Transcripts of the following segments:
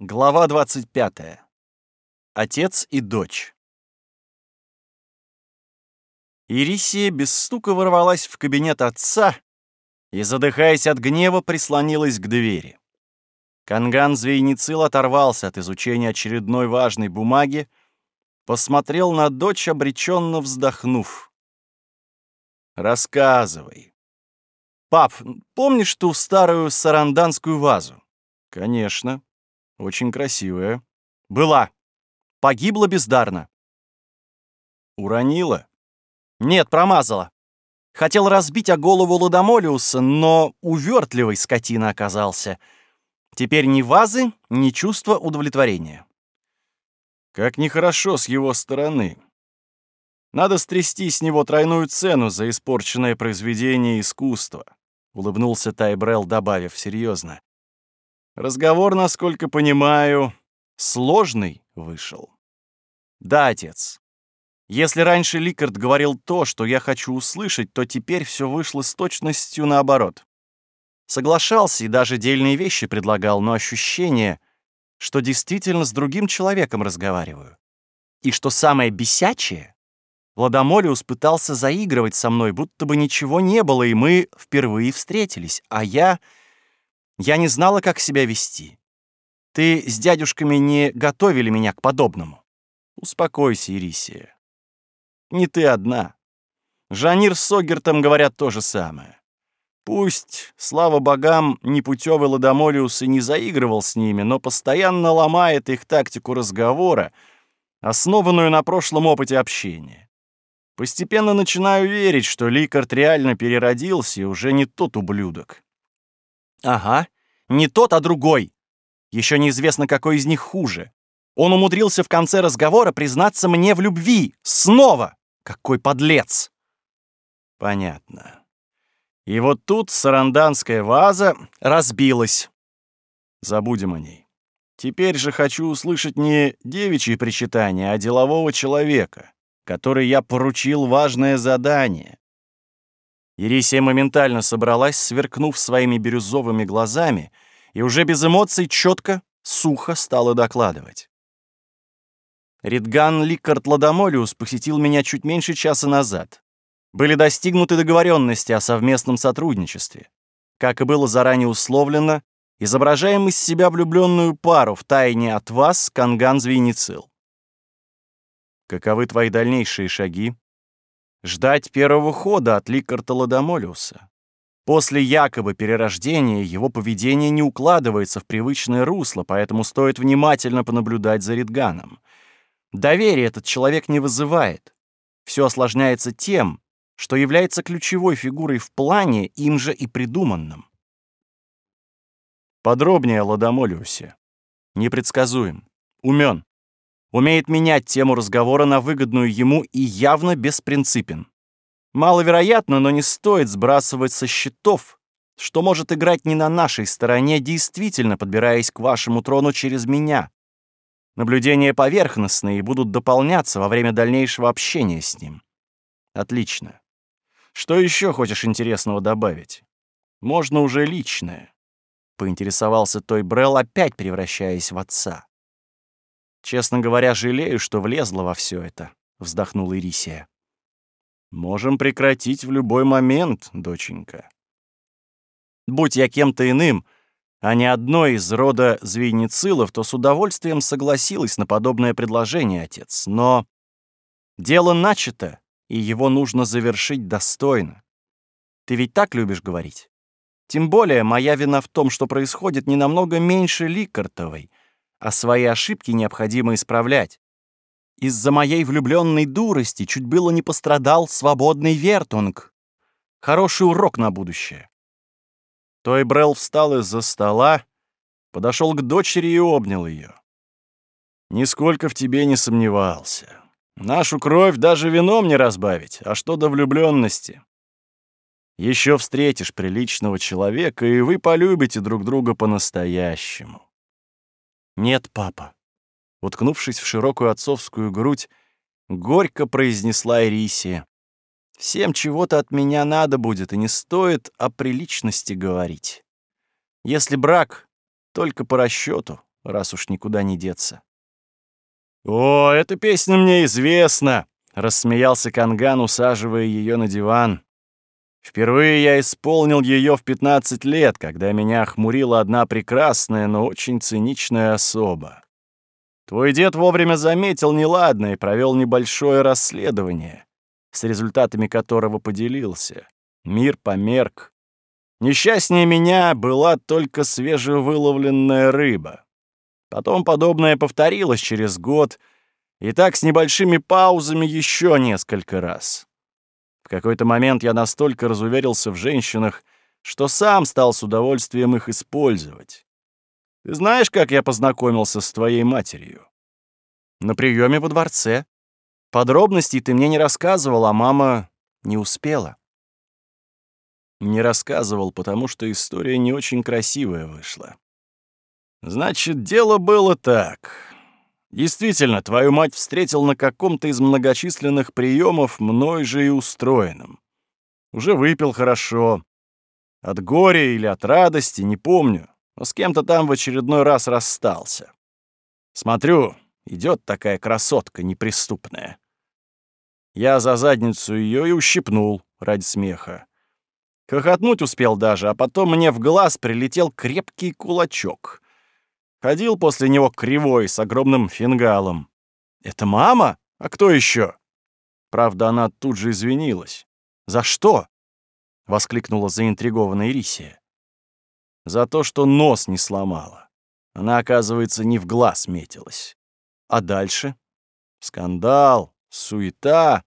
Глава 25. Отец и дочь. Ирисия без стука ворвалась в кабинет отца и, задыхаясь от гнева, прислонилась к двери. Канган Звейницил оторвался от изучения очередной важной бумаги, посмотрел на дочь, обреченно вздохнув. «Рассказывай. Пап, помнишь ту старую саранданскую вазу?» «Конечно. Очень красивая. Была. Погибла бездарно. Уронила? Нет, промазала. Хотел разбить о голову Ладомолиуса, но увертливый скотина оказался. Теперь ни вазы, ни чувства удовлетворения. Как нехорошо с его стороны. Надо стрясти с него тройную цену за испорченное произведение искусства, улыбнулся Тайбрел, добавив серьезно. Разговор, насколько понимаю, сложный вышел. Да, отец. Если раньше Ликард говорил то, что я хочу услышать, то теперь все вышло с точностью наоборот. Соглашался и даже дельные вещи предлагал, но ощущение, что действительно с другим человеком разговариваю. И что самое бесячее, Владомолиус пытался заигрывать со мной, будто бы ничего не было, и мы впервые встретились, а я я не знала, как себя вести. Ты с дядюшками не готовили меня к подобному. Успокойся, Ирисия. Не ты одна. Жанир с Согертом говорят то же самое. Пусть, слава богам, непутевый Ладомолиус и не заигрывал с ними, но постоянно ломает их тактику разговора, основанную на прошлом опыте общения. Постепенно начинаю верить, что Ликард реально переродился и уже не тот ублюдок. Ага, не тот, а другой. Еще неизвестно, какой из них хуже. Он умудрился в конце разговора признаться мне в любви. Снова! Какой подлец! Понятно. И вот тут саранданская ваза разбилась. Забудем о ней. Теперь же хочу услышать не девичьи причитания, а делового человека, который я поручил важное задание. Ерисия моментально собралась, сверкнув своими бирюзовыми глазами, и уже без эмоций четко, сухо стала докладывать. Ридган Ликард Ладомолиус посетил меня чуть меньше часа назад. Были достигнуты договоренности о совместном сотрудничестве. Как и было заранее условлено, изображаем из себя влюбленную пару в тайне от вас, Канган Звеницил. Каковы твои дальнейшие шаги? Ждать первого хода от Ликарта Ладомолиуса. После якобы перерождения его поведение не укладывается в привычное русло, поэтому стоит внимательно понаблюдать за Ридганом. Доверие этот человек не вызывает. Все осложняется тем, что является ключевой фигурой в плане, им же и придуманном. Подробнее о Ладомолиусе. Непредсказуем. Умен умеет менять тему разговора на выгодную ему и явно беспринципен. Маловероятно, но не стоит сбрасывать со счетов, что может играть не на нашей стороне, действительно подбираясь к вашему трону через меня. Наблюдения поверхностные будут дополняться во время дальнейшего общения с ним. Отлично. Что еще хочешь интересного добавить? Можно уже личное. Поинтересовался Той Брелл, опять превращаясь в отца. Честно говоря, жалею, что влезла во все это, вздохнула Ирисия. Можем прекратить в любой момент, доченька. Будь я кем-то иным, а не одной из рода звейницилов, то с удовольствием согласилась на подобное предложение, отец. Но дело начато, и его нужно завершить достойно. Ты ведь так любишь говорить? Тем более моя вина в том, что происходит не намного меньше Ликартовой, а свои ошибки необходимо исправлять. Из-за моей влюбленной дурости чуть было не пострадал свободный Вертунг. Хороший урок на будущее. Той Брелл встал из-за стола, подошел к дочери и обнял ее. «Нисколько в тебе не сомневался. Нашу кровь даже вином не разбавить, а что до влюбленности. Еще встретишь приличного человека, и вы полюбите друг друга по-настоящему. «Нет, папа». Уткнувшись в широкую отцовскую грудь, горько произнесла Ирисия. «Всем чего-то от меня надо будет, и не стоит о приличности говорить. Если брак, только по расчету, раз уж никуда не деться. «О, эта песня мне известна!» — рассмеялся Канган, усаживая ее на диван. Впервые я исполнил ее в 15 лет, когда меня охмурила одна прекрасная, но очень циничная особа. Твой дед вовремя заметил неладное и провел небольшое расследование, с результатами которого поделился. Мир померк. Несчастнее меня была только свежевыловленная рыба. Потом подобное повторилось через год, и так с небольшими паузами еще несколько раз. В какой-то момент я настолько разуверился в женщинах, что сам стал с удовольствием их использовать. Ты знаешь, как я познакомился с твоей матерью? На приеме во дворце. Подробностей ты мне не рассказывал, а мама не успела. Не рассказывал, потому что история не очень красивая вышла. Значит, дело было так. Действительно, твою мать встретил на каком-то из многочисленных приемов, мной же и устроенным. Уже выпил хорошо. От горя или от радости, не помню, но с кем-то там в очередной раз расстался. Смотрю, идет такая красотка неприступная. Я за задницу ее и ущипнул ради смеха. Хохотнуть успел даже, а потом мне в глаз прилетел крепкий кулачок — Ходил после него кривой, с огромным фингалом. «Это мама? А кто еще? Правда, она тут же извинилась. «За что?» — воскликнула заинтригованная Ирисия. «За то, что нос не сломала. Она, оказывается, не в глаз метилась. А дальше? Скандал, суета,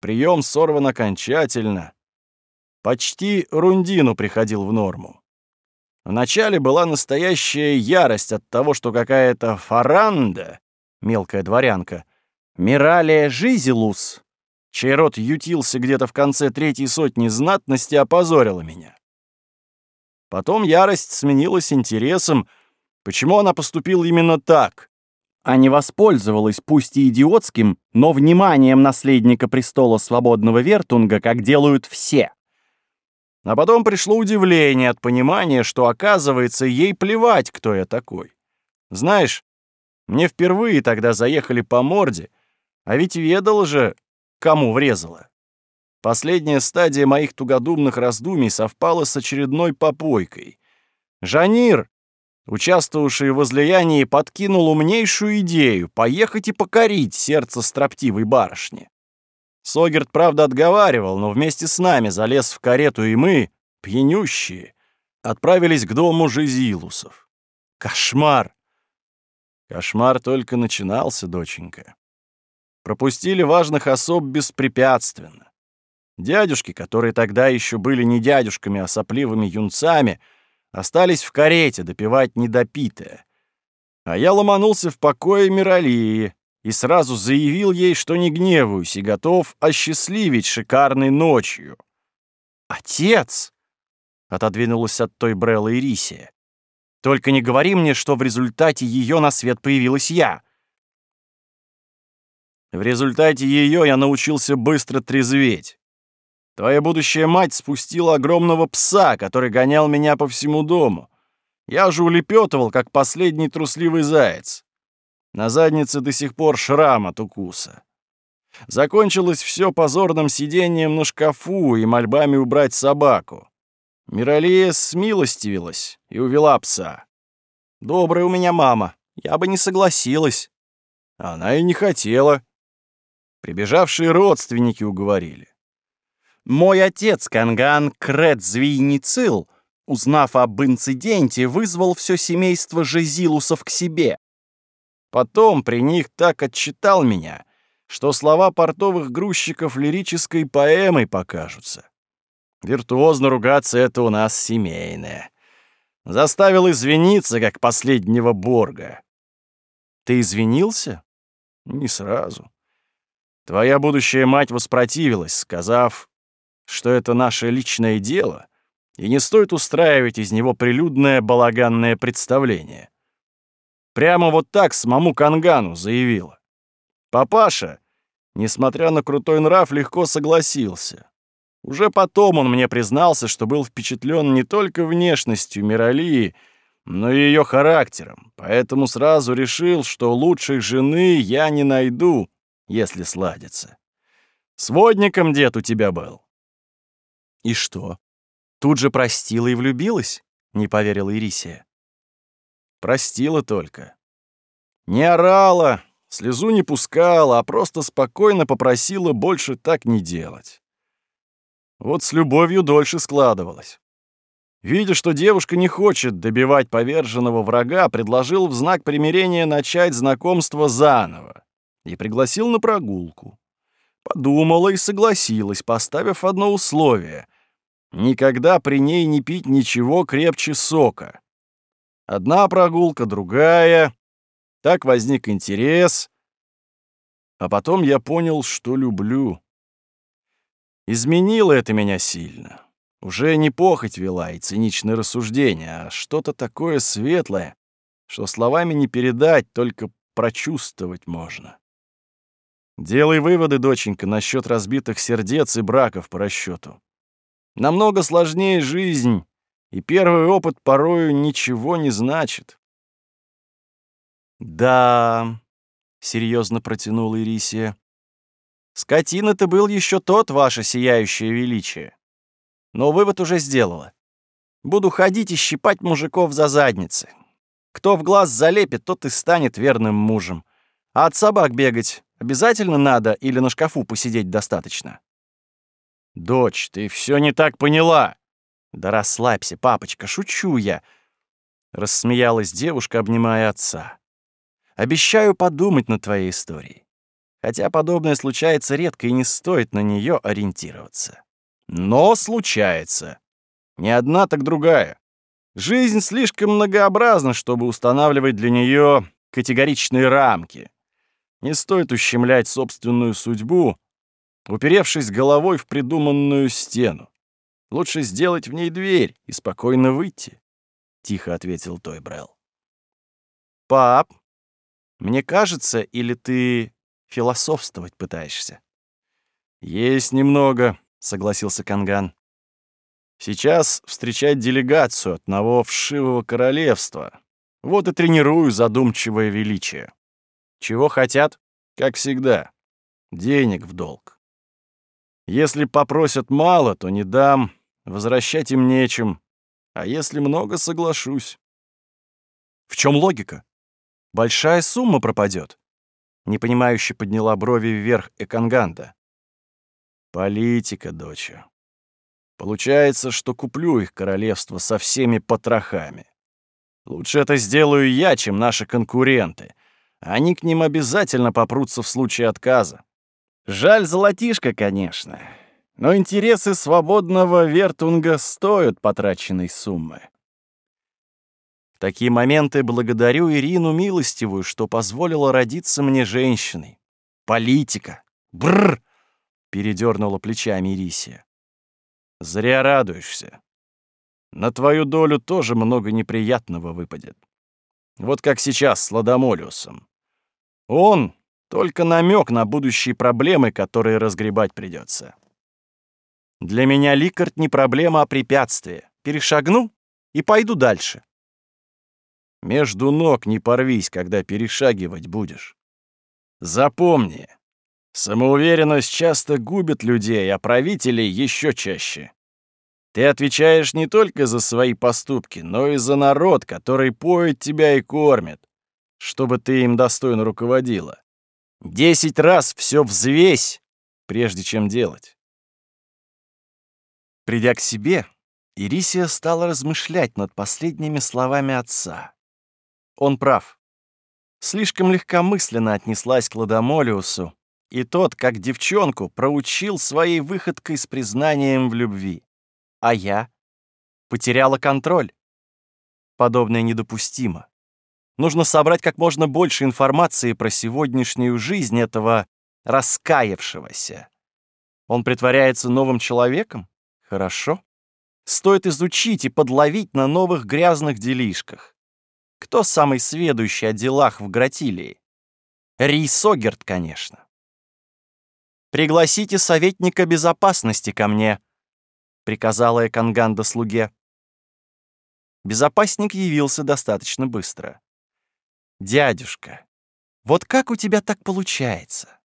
прием сорван окончательно. Почти Рундину приходил в норму. Вначале была настоящая ярость от того, что какая-то фаранда, мелкая дворянка, Миралия Жизелус, чей род ютился где-то в конце третьей сотни знатности, опозорила меня. Потом ярость сменилась интересом, почему она поступила именно так, а не воспользовалась пусть и идиотским, но вниманием наследника престола свободного Вертунга, как делают все. А потом пришло удивление от понимания, что, оказывается, ей плевать, кто я такой. Знаешь, мне впервые тогда заехали по морде, а ведь ведал же, кому врезала. Последняя стадия моих тугодумных раздумий совпала с очередной попойкой. Жанир, участвовавший в излиянии, подкинул умнейшую идею — поехать и покорить сердце строптивой барышни. Согерт, правда, отговаривал, но вместе с нами залез в карету, и мы, пьянющие, отправились к дому Жизилусов. Кошмар! Кошмар только начинался, доченька. Пропустили важных особ беспрепятственно. Дядюшки, которые тогда еще были не дядюшками, а сопливыми юнцами, остались в карете допивать недопитое. А я ломанулся в покое Миралии, и сразу заявил ей, что не гневаюсь и готов осчастливить шикарной ночью. «Отец!» — отодвинулась от той Брелла Ирисия. «Только не говори мне, что в результате ее на свет появилась я». В результате ее я научился быстро трезветь. Твоя будущая мать спустила огромного пса, который гонял меня по всему дому. Я же улепетывал, как последний трусливый заяц. На заднице до сих пор шрам от укуса. Закончилось все позорным сидением на шкафу и мольбами убрать собаку. Миралия смилостивилась и увела пса. «Добрая у меня мама, я бы не согласилась». Она и не хотела. Прибежавшие родственники уговорили. Мой отец, Канган Крет Звийницил, узнав об инциденте, вызвал все семейство Жизилусов к себе. Потом при них так отчитал меня, что слова портовых грузчиков лирической поэмой покажутся. Виртуозно ругаться — это у нас семейное. Заставил извиниться, как последнего Борга. Ты извинился? Не сразу. Твоя будущая мать воспротивилась, сказав, что это наше личное дело, и не стоит устраивать из него прилюдное балаганное представление. Прямо вот так самому Кангану заявила. Папаша, несмотря на крутой нрав, легко согласился. Уже потом он мне признался, что был впечатлен не только внешностью Миралии, но и ее характером, поэтому сразу решил, что лучшей жены я не найду, если сладится. Сводником дед у тебя был. И что? Тут же простила и влюбилась? Не поверила Ирисия. Простила только. Не орала, слезу не пускала, а просто спокойно попросила больше так не делать. Вот с любовью дольше складывалось. Видя, что девушка не хочет добивать поверженного врага, предложил в знак примирения начать знакомство заново и пригласил на прогулку. Подумала и согласилась, поставив одно условие — никогда при ней не пить ничего крепче сока. Одна прогулка, другая. Так возник интерес. А потом я понял, что люблю. Изменило это меня сильно. Уже не похоть вела и циничное рассуждение, а что-то такое светлое, что словами не передать, только прочувствовать можно. Делай выводы, доченька, насчет разбитых сердец и браков по расчету. Намного сложнее жизнь, и первый опыт порою ничего не значит. «Да», — серьезно протянула Ирисия, — «скотина ты был еще тот, ваше сияющее величие. Но вывод уже сделала. Буду ходить и щипать мужиков за задницы. Кто в глаз залепит, тот и станет верным мужем. А от собак бегать обязательно надо или на шкафу посидеть достаточно? Дочь, ты все не так поняла. Да расслабься, папочка, шучу я. Рассмеялась девушка, обнимая отца. Обещаю подумать над твоей историей. Хотя подобное случается редко и не стоит на нее ориентироваться. Но случается. Не одна, так другая. Жизнь слишком многообразна, чтобы устанавливать для нее категоричные рамки. Не стоит ущемлять собственную судьбу, уперевшись головой в придуманную стену. Лучше сделать в ней дверь и спокойно выйти, — тихо ответил Тойбрелл. «Пап, мне кажется, или ты философствовать пытаешься?» «Есть немного», — согласился Канган. «Сейчас встречать делегацию одного вшивого королевства. Вот и тренирую задумчивое величие. Чего хотят? Как всегда. Денег в долг. Если попросят мало, то не дам, возвращать им нечем. А если много, соглашусь». «В чем логика? Большая сумма пропадет. Непонимающе подняла брови вверх Эканганда. Политика, доча. Получается, что куплю их королевство со всеми потрохами. Лучше это сделаю я, чем наши конкуренты. Они к ним обязательно попрутся в случае отказа. Жаль золотишко, конечно, но интересы свободного Вертунга стоят потраченной суммы. В такие моменты благодарю Ирину Милостивую, что позволила родиться мне женщиной. Политика. Бррр! передернула плечами Ирисия. Зря радуешься. На твою долю тоже много неприятного выпадет. Вот как сейчас с Ладомолиусом. Он — только намек на будущие проблемы, которые разгребать придется. Для меня Ликард не проблема, а препятствие. Перешагну и пойду дальше. Между ног не порвись, когда перешагивать будешь. Запомни, Самоуверенность часто губит людей, а правителей еще чаще. Ты отвечаешь не только за свои поступки, но и за народ, который поет тебя и кормит, чтобы ты им достойно руководила. Десять раз все взвесь, прежде чем делать. Придя к себе, Ирисия стала размышлять над последними словами отца. Он прав. Слишком легкомысленно отнеслась к Ладомолиусу, и тот, как девчонку, проучил своей выходкой с признанием в любви. А я потеряла контроль. Подобное недопустимо. Нужно собрать как можно больше информации про сегодняшнюю жизнь этого раскаявшегося. Он притворяется новым человеком? Хорошо. Стоит изучить и подловить на новых грязных делишках. Кто самый сведущий о делах в Гратилии? Рейсогерт, конечно. «Пригласите советника безопасности ко мне», — приказала Эканганда слуге. Безопасник явился достаточно быстро. Дядюшка, вот как у тебя так получается?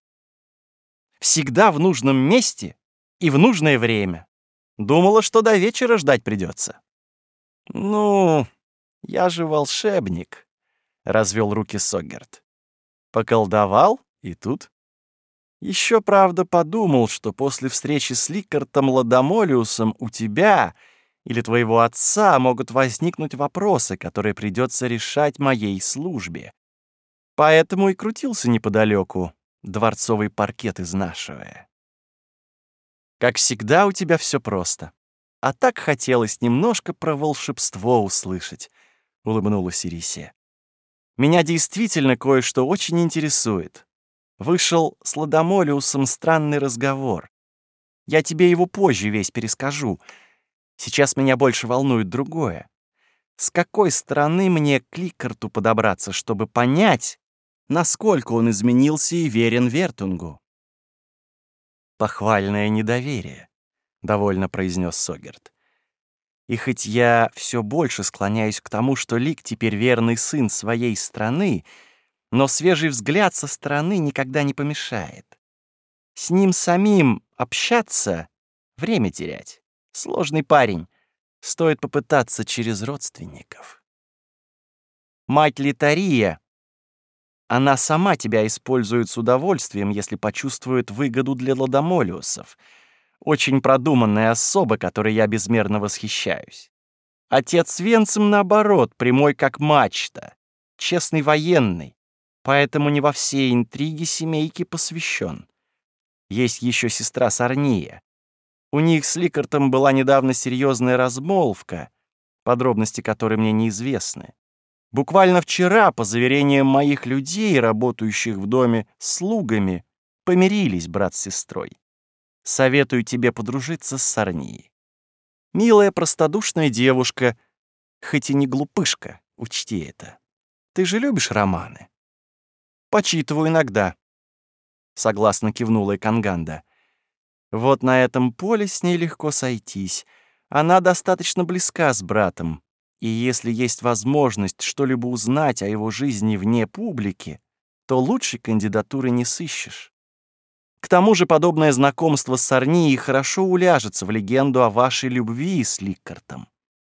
Всегда в нужном месте и в нужное время. Думала, что до вечера ждать придется. Ну, я же волшебник, развел руки Согерт. Поколдовал и тут. Еще, правда, подумал, что после встречи с Ликартом Ладомолиусом у тебя или твоего отца могут возникнуть вопросы, которые придется решать моей службе. Поэтому и крутился неподалеку, дворцовый паркет изнашивая. Как всегда, у тебя все просто. А так хотелось немножко про волшебство услышать, — улыбнулась Ирисия. Меня действительно кое-что очень интересует. Вышел с Ладомолиусом странный разговор. Я тебе его позже весь перескажу. Сейчас меня больше волнует другое. С какой стороны мне к Ликарту подобраться, чтобы понять, насколько он изменился и верен Вертунгу? «Похвальное недоверие», — довольно произнес Согерт. «И хоть я все больше склоняюсь к тому, что Лик теперь верный сын своей страны, но свежий взгляд со стороны никогда не помешает. С ним самим общаться — время терять. Сложный парень. Стоит попытаться через родственников. Мать Литария она сама тебя использует с удовольствием, если почувствует выгоду для ладомолиусов. Очень продуманная особа, которой я безмерно восхищаюсь. Отец Венцем, наоборот, прямой как мачта, честный военный, поэтому не во все интриги семейки посвящен. Есть еще сестра Сарния. У них с Ликартом была недавно серьезная размолвка, подробности которой мне неизвестны. Буквально вчера, по заверениям моих людей, работающих в доме слугами, помирились брат с сестрой. Советую тебе подружиться с Сарнией. Милая, простодушная девушка, хоть и не глупышка, учти это. Ты же любишь романы? Почитываю иногда. Согласно кивнула Канганда. Вот на этом поле с ней легко сойтись. Она достаточно близка с братом, и если есть возможность что-либо узнать о его жизни вне публики, то лучшей кандидатуры не сыщешь. К тому же подобное знакомство с Арнией хорошо уляжется в легенду о вашей любви с Ликкартом.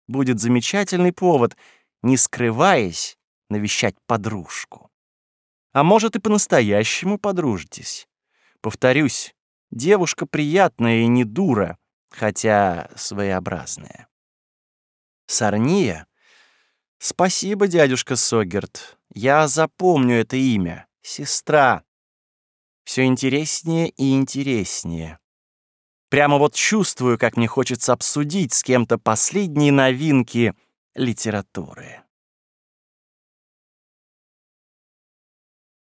Будет замечательный повод, не скрываясь, навещать подружку. А может, и по-настоящему подружитесь. Повторюсь, девушка приятная и не дура, хотя своеобразная. Сарния? Спасибо, дядюшка Согерт. Я запомню это имя. Сестра. Все интереснее и интереснее. Прямо вот чувствую, как мне хочется обсудить с кем-то последние новинки литературы.